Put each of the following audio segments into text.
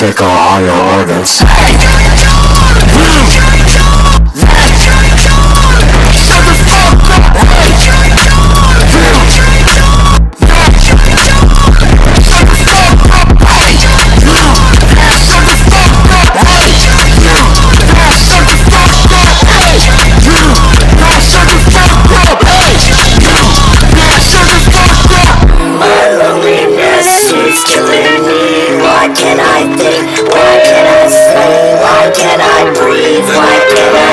tickle all your organs. can I breathe? Why can I?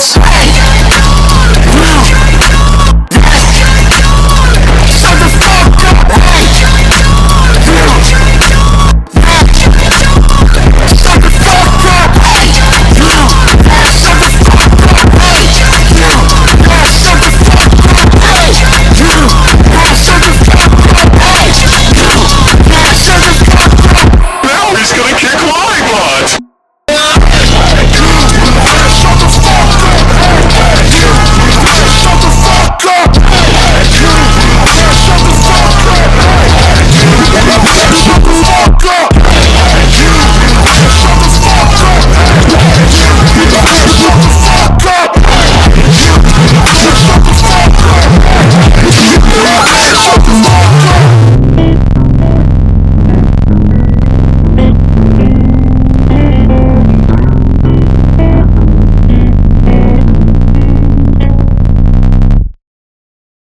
Sorry.